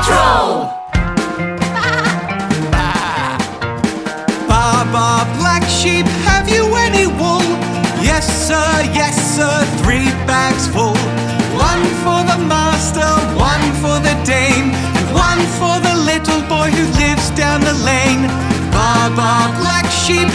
Patrol! ba black sheep, have you any wool? Yes, sir, yes, sir, three bags full. One for the master, one for the dame, and one for the little boy who lives down the lane. Ba ba black sheep,